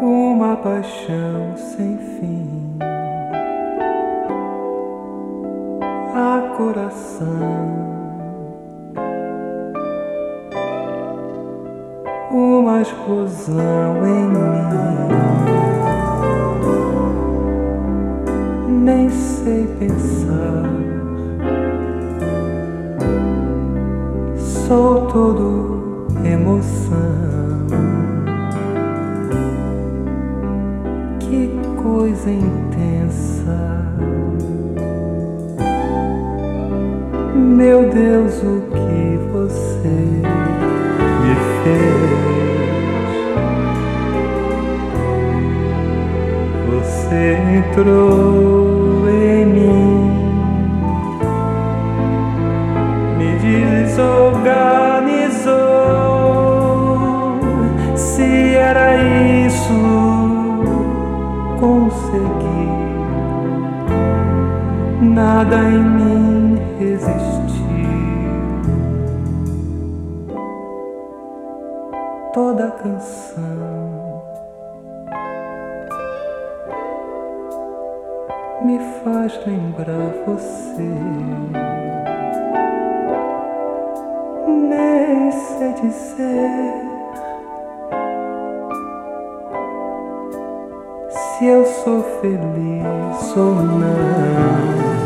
uma paixão sem fim. A coração, uma explosão em mim. Nem sei pensar. sou todo emoção. Que coisa intensa. Meu Deus, o que você me fez? Você entrou Nada em mim resistiu. Toda canção me faz lembrar você. nem sei dizer se eu sou feliz ou não.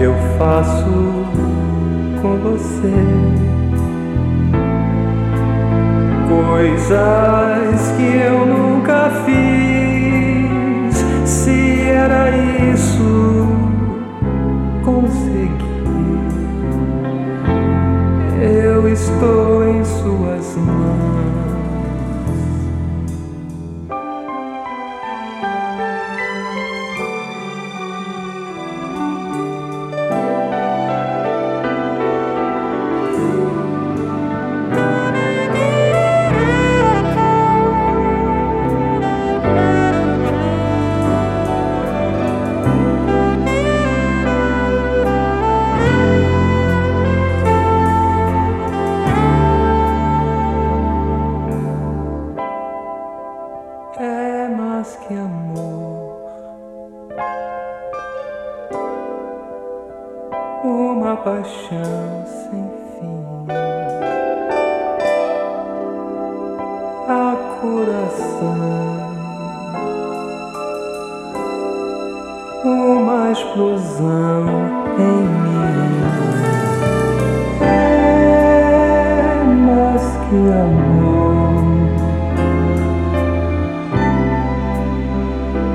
eu. Faço com você coisas que eu nunca fiz. Se era isso, consegui. Eu estou em suas mãos. Uma paixão sem fim. A coração, uma explosão em mim. É mais que amor.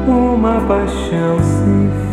uma paixão sem fim.